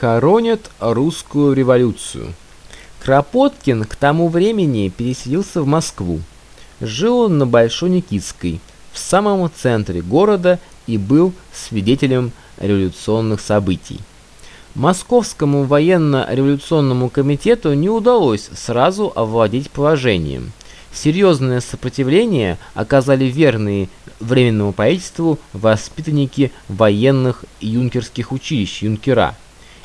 Хоронят русскую революцию. Кропоткин к тому времени переселился в Москву. Жил он на Большой Никитской, в самом центре города и был свидетелем революционных событий. Московскому военно-революционному комитету не удалось сразу овладеть положением. Серьезное сопротивление оказали верные Временному правительству воспитанники военных юнкерских училищ, юнкера –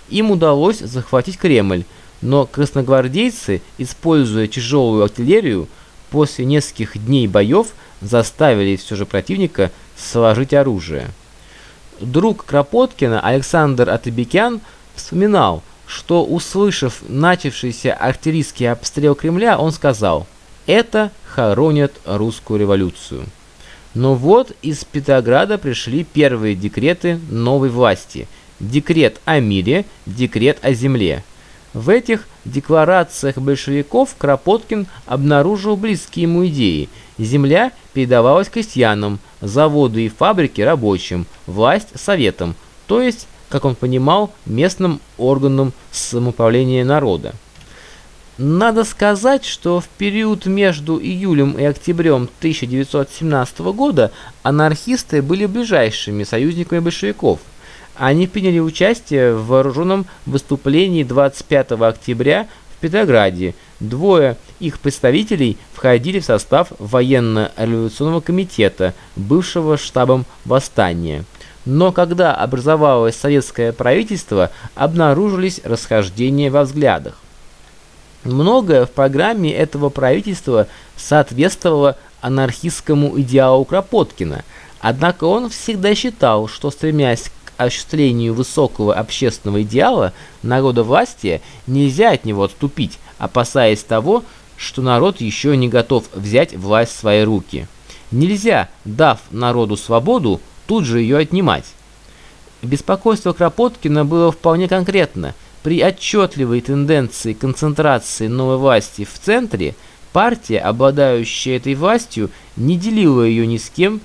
им удалось захватить Кремль, но красногвардейцы, используя тяжелую артиллерию, после нескольких дней боев заставили все же противника сложить оружие. Друг Кропоткина Александр Атабекян вспоминал, что, услышав начавшийся артиллерийский обстрел Кремля, он сказал «Это хоронят русскую революцию». Но вот из Петрограда пришли первые декреты новой власти – декрет о мире, декрет о земле. В этих декларациях большевиков Кропоткин обнаружил близкие ему идеи. Земля передавалась крестьянам, заводы и фабрики рабочим, власть советам, то есть, как он понимал, местным органам самоуправления народа. Надо сказать, что в период между июлем и октябрем 1917 года анархисты были ближайшими союзниками большевиков – они приняли участие в вооруженном выступлении 25 октября в Петрограде. Двое их представителей входили в состав военно-революционного комитета, бывшего штабом восстания. Но когда образовалось советское правительство, обнаружились расхождения во взглядах. Многое в программе этого правительства соответствовало анархистскому идеалу Кропоткина, однако он всегда считал, что стремясь осуществлению высокого общественного идеала народовластия нельзя от него отступить, опасаясь того, что народ еще не готов взять власть в свои руки. Нельзя, дав народу свободу, тут же ее отнимать. Беспокойство Кропоткина было вполне конкретно. При отчетливой тенденции концентрации новой власти в центре, партия, обладающая этой властью, не делила ее ни с кем,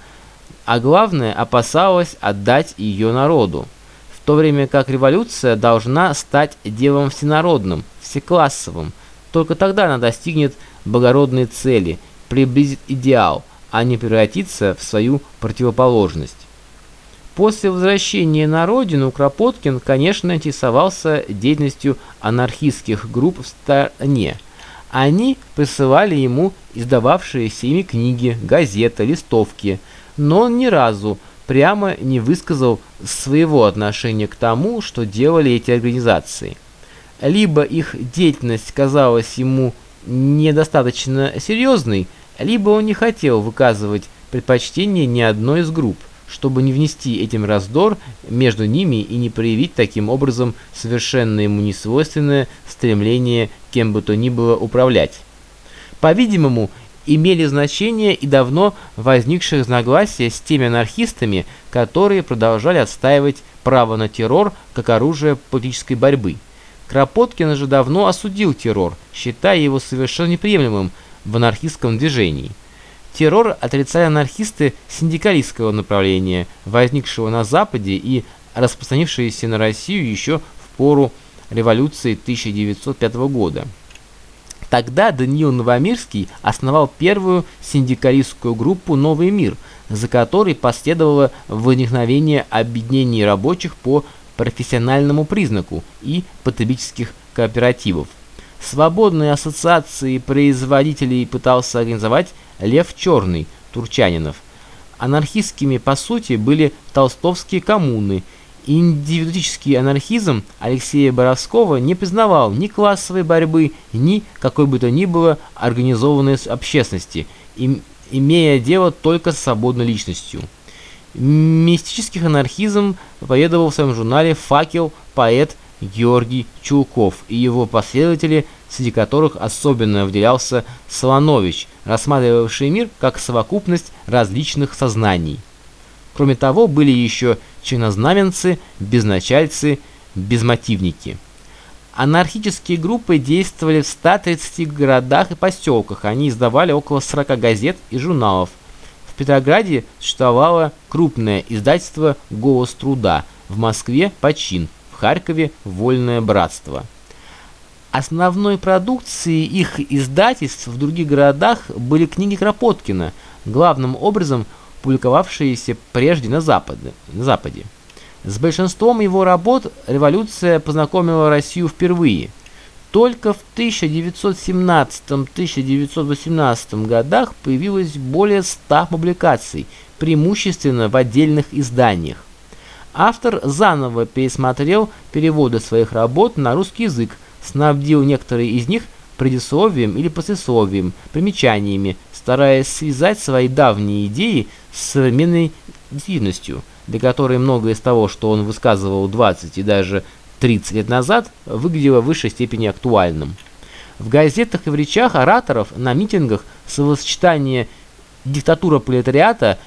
а главное опасалась отдать ее народу, в то время как революция должна стать делом всенародным, всеклассовым. Только тогда она достигнет благородной цели, приблизит идеал, а не превратится в свою противоположность. После возвращения на родину Кропоткин, конечно, интересовался деятельностью анархистских групп в стране. Они присылали ему издававшиеся ими книги, газеты, листовки – но он ни разу прямо не высказал своего отношения к тому, что делали эти организации. Либо их деятельность казалась ему недостаточно серьезной, либо он не хотел выказывать предпочтение ни одной из групп, чтобы не внести этим раздор между ними и не проявить таким образом совершенно ему несвойственное стремление кем бы то ни было управлять. По-видимому, имели значение и давно возникшие разногласия с теми анархистами, которые продолжали отстаивать право на террор как оружие политической борьбы. Кропоткин же давно осудил террор, считая его совершенно неприемлемым в анархистском движении. Террор отрицали анархисты синдикалистского направления, возникшего на Западе и распространившиеся на Россию еще в пору революции 1905 года. Тогда Даниил Новомирский основал первую синдикалистскую группу «Новый мир», за которой последовало возникновение объединений рабочих по профессиональному признаку и потребительских кооперативов. Свободные ассоциации производителей пытался организовать Лев Черный, Турчанинов. Анархистскими по сути были толстовские коммуны – Индивидуалистический анархизм Алексея Боровского не признавал ни классовой борьбы, ни какой бы то ни было организованной общественности, им, имея дело только с свободной личностью. Мистический анархизм проповедовал в своем журнале «Факел» поэт Георгий Чулков и его последователи, среди которых особенно выделялся Солонович, рассматривавший мир как совокупность различных сознаний. Кроме того, были еще чинознаменцы, безначальцы, безмотивники. Анархические группы действовали в 130 городах и поселках, они издавали около 40 газет и журналов. В Петрограде существовало крупное издательство «Голос труда», в Москве – «Почин», в Харькове «Вольное братство». Основной продукцией их издательств в других городах были книги Кропоткина, главным образом публиковавшиеся прежде на Западе. На Западе. С большинством его работ революция познакомила Россию впервые. Только в 1917-1918 годах появилось более 100 публикаций, преимущественно в отдельных изданиях. Автор заново пересмотрел переводы своих работ на русский язык, снабдил некоторые из них предисловием или послесловием, примечаниями, стараясь связать свои давние идеи с современной действительностью, для которой многое из того, что он высказывал 20 и даже 30 лет назад, выглядело в высшей степени актуальным. В газетах и в речах ораторов на митингах словосочетание «диктатура пролетариата»,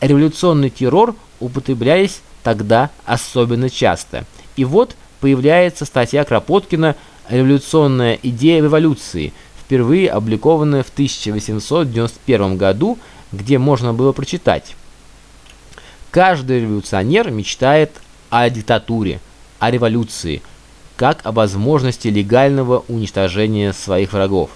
«революционный террор» употреблялись тогда особенно часто. И вот появляется статья Кропоткина «Революционная идея революции», впервые опубликованная в 1891 году, где можно было прочитать. Каждый революционер мечтает о диктатуре, о революции, как о возможности легального уничтожения своих врагов,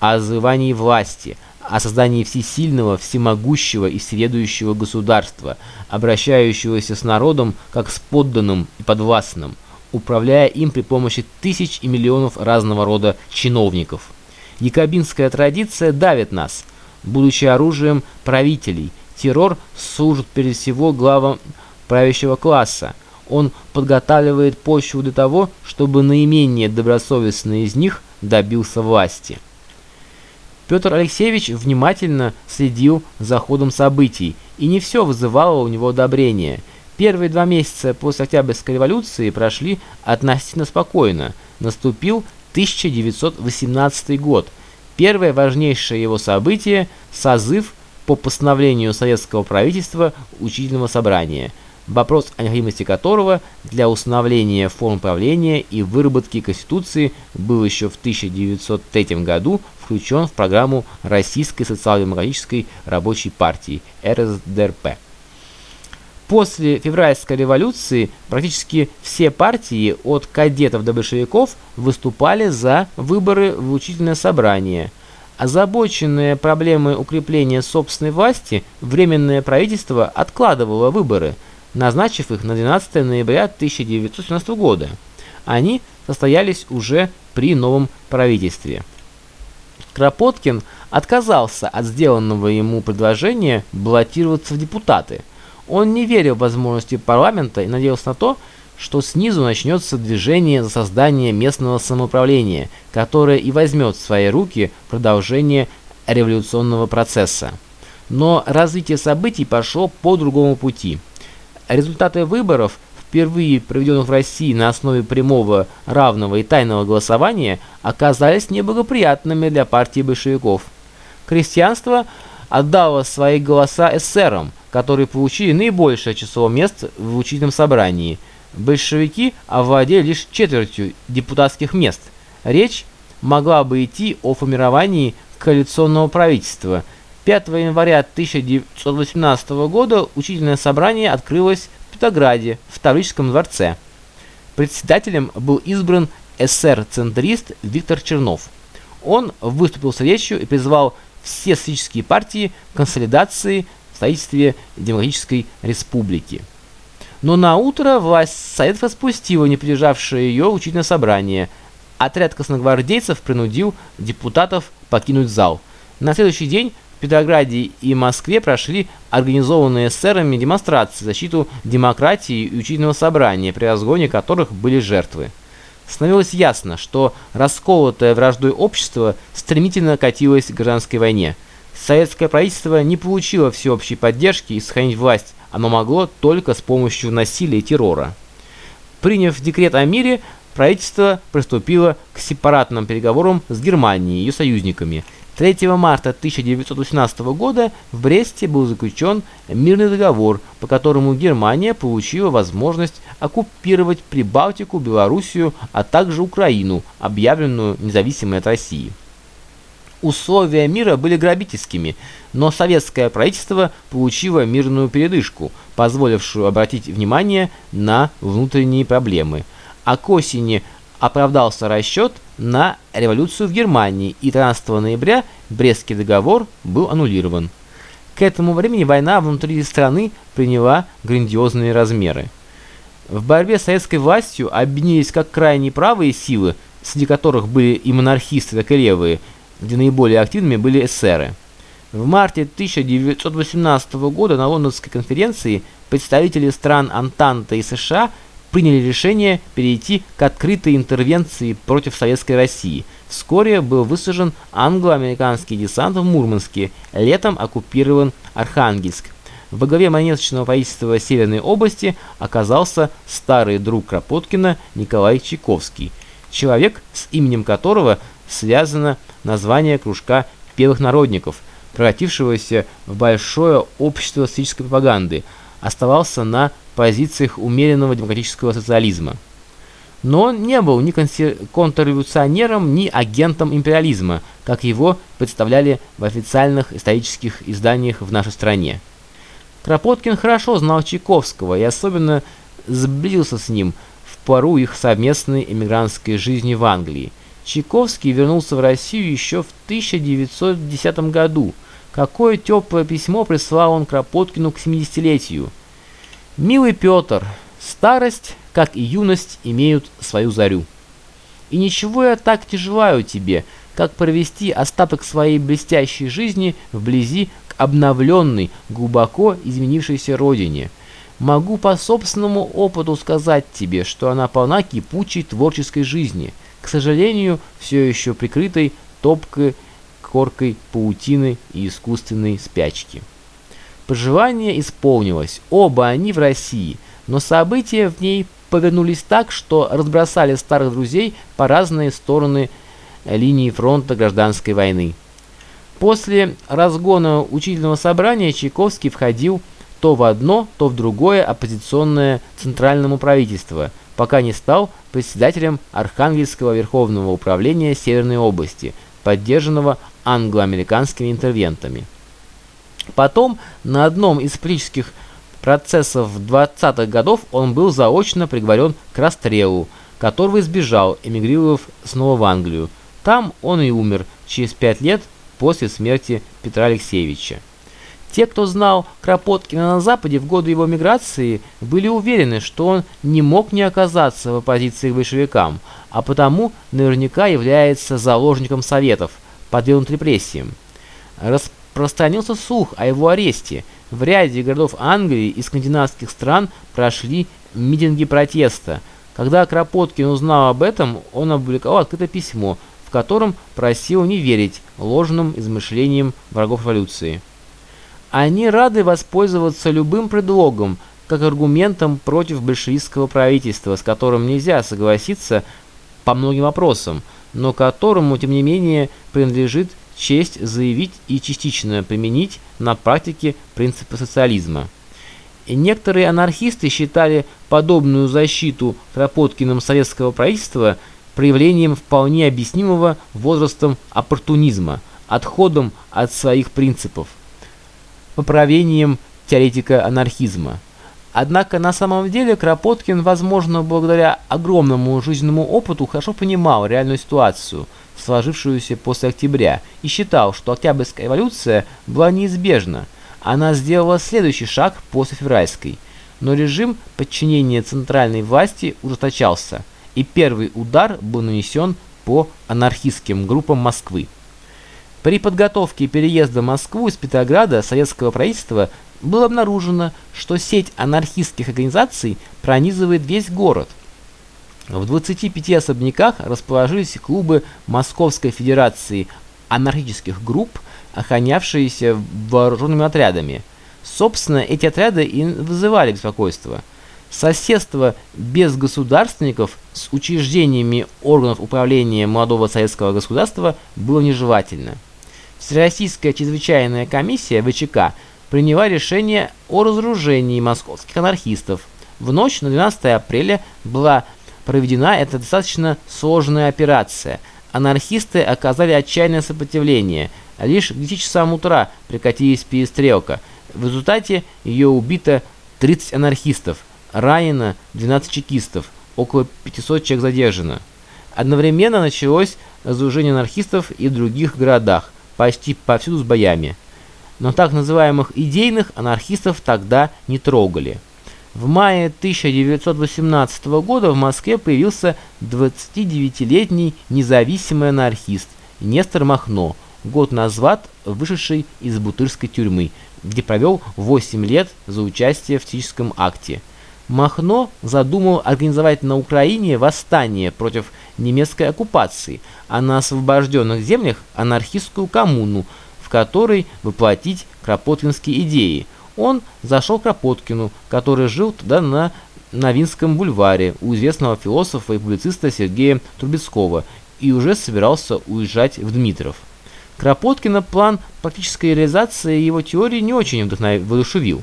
о завоевании власти, о создании всесильного, всемогущего и сведущего государства, обращающегося с народом как с подданным и подвластным, управляя им при помощи тысяч и миллионов разного рода чиновников. Якобинская традиция давит нас, будучи оружием правителей. Террор служит прежде всего главам правящего класса. Он подготавливает почву для того, чтобы наименее добросовестный из них добился власти. Петр Алексеевич внимательно следил за ходом событий, и не все вызывало у него одобрения. Первые два месяца после Октябрьской революции прошли относительно спокойно. Наступил 1918 год. Первое важнейшее его событие – созыв по постановлению советского правительства учительного собрания – вопрос о необходимости которого для установления форм правления и выработки Конституции был еще в 1903 году включен в программу Российской социал-демократической рабочей партии РСДРП. После февральской революции практически все партии, от кадетов до большевиков, выступали за выборы в учительное собрание. Озабоченное проблемой укрепления собственной власти, Временное правительство откладывало выборы – назначив их на 12 ноября 1917 года. Они состоялись уже при новом правительстве. Кропоткин отказался от сделанного ему предложения баллотироваться в депутаты. Он не верил в возможности парламента и надеялся на то, что снизу начнется движение за создание местного самоуправления, которое и возьмет в свои руки продолжение революционного процесса. Но развитие событий пошло по другому пути – Результаты выборов, впервые проведенных в России на основе прямого, равного и тайного голосования, оказались неблагоприятными для партии большевиков. Крестьянство отдало свои голоса эсерам, которые получили наибольшее число мест в учительном собрании. Большевики овладели лишь четвертью депутатских мест. Речь могла бы идти о формировании коалиционного правительства – 5 января 1918 года учительное собрание открылось в Петрограде, в Таврическом дворце. Председателем был избран эсер-центрист Виктор Чернов. Он выступил с речью и призвал все социалистические партии к консолидации строительстве Демократической Республики. Но на утро власть Совет не придержавшее ее учительное собрание. Отряд красногвардейцев принудил депутатов покинуть зал. На следующий день в Петрограде и Москве прошли организованные эсерами демонстрации в защиту демократии и учительного собрания, при разгоне которых были жертвы. Становилось ясно, что расколотое враждой общество стремительно катилось к гражданской войне. Советское правительство не получило всеобщей поддержки и сохранить власть оно могло только с помощью насилия и террора. Приняв декрет о мире, правительство приступило к сепаратным переговорам с Германией и ее союзниками – 3 марта 1918 года в Бресте был заключен мирный договор, по которому Германия получила возможность оккупировать Прибалтику, Белоруссию, а также Украину, объявленную независимой от России. Условия мира были грабительскими, но советское правительство получило мирную передышку, позволившую обратить внимание на внутренние проблемы. а к осени оправдался расчет на революцию в Германии, и 13 ноября Брестский договор был аннулирован. К этому времени война внутри страны приняла грандиозные размеры. В борьбе с советской властью объединились как крайне правые силы, среди которых были и монархисты, так и левые, где наиболее активными были эсеры. В марте 1918 года на Лондонской конференции представители стран Антанты и США приняли решение перейти к открытой интервенции против Советской России. Вскоре был высажен англо-американский десант в Мурманске, летом оккупирован Архангельск. Во главе монеточного правительства Северной области оказался старый друг Кропоткина Николай Чайковский, человек, с именем которого связано название кружка первых народников, превратившегося в большое общество социалистической пропаганды, оставался на позициях умеренного демократического социализма. Но он не был ни контрреволюционером, ни агентом империализма, как его представляли в официальных исторических изданиях в нашей стране. Кропоткин хорошо знал Чайковского и особенно сблизился с ним в пору их совместной эмигрантской жизни в Англии. Чайковский вернулся в Россию еще в 1910 году. Какое теплое письмо прислал он Кропоткину к 70-летию. «Милый Петр, старость, как и юность, имеют свою зарю. И ничего я так не желаю тебе, как провести остаток своей блестящей жизни вблизи обновленной, глубоко изменившейся родине. Могу по собственному опыту сказать тебе, что она полна кипучей творческой жизни, к сожалению, все еще прикрытой топкой коркой паутины и искусственной спячки. Пожелание исполнилось, оба они в России, но события в ней повернулись так, что разбросали старых друзей по разные стороны линии фронта гражданской войны. После разгона учительного собрания Чайковский входил то в одно, то в другое оппозиционное центральному правительство, пока не стал председателем Архангельского Верховного управления Северной области, поддержанного англо-американскими интервентами. Потом на одном из политических процессов 20-х годов он был заочно приговорен к расстрелу, которого избежал, эмигрировав снова в Англию. Там он и умер через пять лет после смерти Петра Алексеевича. Те, кто знал Кропоткина на Западе в годы его миграции, были уверены, что он не мог не оказаться в оппозиции к большевикам, а потому наверняка является заложником Советов, подвергнут репрессиям. Распространился слух о его аресте. В ряде городов Англии и скандинавских стран прошли митинги протеста. Когда Кропоткин узнал об этом, он опубликовал открытое письмо, в котором просил не верить ложным измышлениям врагов революции. Они рады воспользоваться любым предлогом, как аргументом против большевистского правительства, с которым нельзя согласиться по многим вопросам, но которому, тем не менее, принадлежит честь заявить и частично применить на практике принципы социализма. И некоторые анархисты считали подобную защиту Кропоткиным советского правительства – проявлением вполне объяснимого возрастом оппортунизма, отходом от своих принципов, поправлением теоретика анархизма. Однако на самом деле Кропоткин, возможно, благодаря огромному жизненному опыту, хорошо понимал реальную ситуацию, сложившуюся после октября, и считал, что Октябрьская революция была неизбежна. Она сделала следующий шаг после февральской. Но режим подчинения центральной власти ужесточался – и первый удар был нанесен по анархистским группам Москвы. При подготовке переезда в Москву из Петрограда советского правительства было обнаружено, что сеть анархистских организаций пронизывает весь город. В 25 особняках расположились клубы Московской Федерации анархических групп, охранявшиеся вооруженными отрядами. Собственно, эти отряды и вызывали беспокойство – Соседство без государственников с учреждениями органов управления молодого советского государства было нежелательно. Всероссийская чрезвычайная комиссия ВЧК приняла решение о разоружении московских анархистов. В ночь на 12 апреля была проведена эта достаточно сложная операция. Анархисты оказали отчаянное сопротивление. Лишь к 10 часам утра прекратилась перестрелка. В результате ее убито 30 анархистов ранено 12 чекистов, около 500 человек задержано. Одновременно началось разоружение анархистов и в других городах, почти повсюду с боями. Но так называемых идейных анархистов тогда не трогали. В мае 1918 года в Москве появился 29-летний независимый анархист Нестор Махно, год назад вышедший из Бутырской тюрьмы, где провел 8 лет за участие в физическом акте. Махно задумал организовать на Украине восстание против немецкой оккупации, а на освобожденных землях анархистскую коммуну, в которой воплотить кропоткинские идеи. Он зашел к Кропоткину, который жил тогда на Новинском бульваре у известного философа и публициста Сергея Трубецкого и уже собирался уезжать в Дмитров. Кропоткина план практической реализации его теории не очень воодушевил.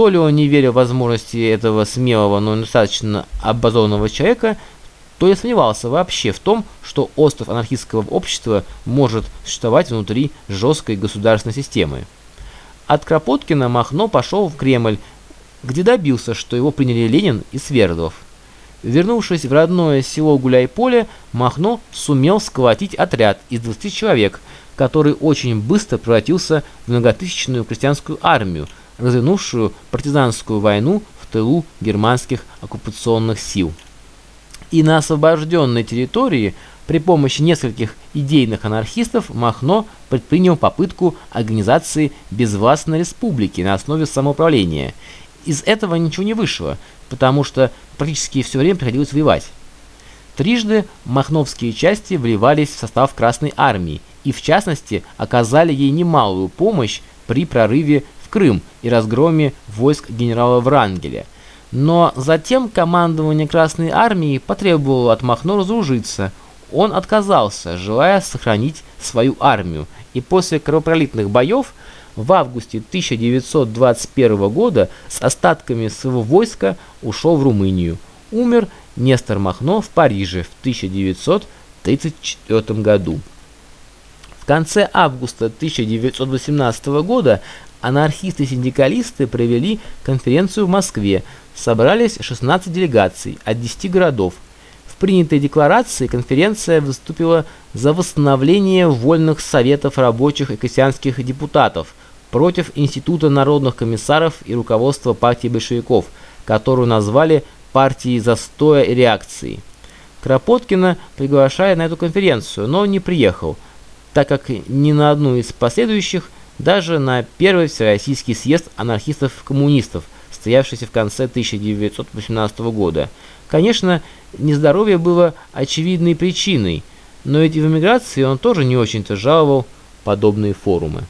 То ли он не верил в возможности этого смелого, но достаточно образованного человека, то ли сомневался вообще в том, что остров анархистского общества может существовать внутри жесткой государственной системы. От Кропоткина Махно пошел в Кремль, где добился, что его приняли Ленин и Свердлов. Вернувшись в родное село Гуляйполе, Махно сумел сколотить отряд из 20 человек, который очень быстро превратился в многотысячную крестьянскую армию, развернувшую партизанскую войну в тылу германских оккупационных сил. И на освобожденной территории при помощи нескольких идейных анархистов Махно предпринял попытку организации безвластной республики на основе самоуправления. Из этого ничего не вышло, потому что практически все время приходилось воевать. Трижды махновские части вливались в состав Красной Армии и, в частности, оказали ей немалую помощь при прорыве Крым и разгроме войск генерала Врангеля. Но затем командование Красной Армии потребовало от Махно разоружиться. Он отказался, желая сохранить свою армию, и после кровопролитных боев в августе 1921 года с остатками своего войска ушел в Румынию. Умер Нестор Махно в Париже в 1934 году. В конце августа 1918 года анархисты-синдикалисты провели конференцию в Москве. Собрались 16 делегаций от 10 городов. В принятой декларации конференция выступила за восстановление вольных советов рабочих и крестьянских депутатов против Института народных комиссаров и руководства партии большевиков, которую назвали партией застоя и реакции. Кропоткина приглашали на эту конференцию, но не приехал, так как ни на одну из последующих, даже на первый Всероссийский съезд анархистов-коммунистов, состоявшийся в конце 1918 года. Конечно, нездоровье было очевидной причиной, но ведь в эмиграции он тоже не очень-то жаловал подобные форумы.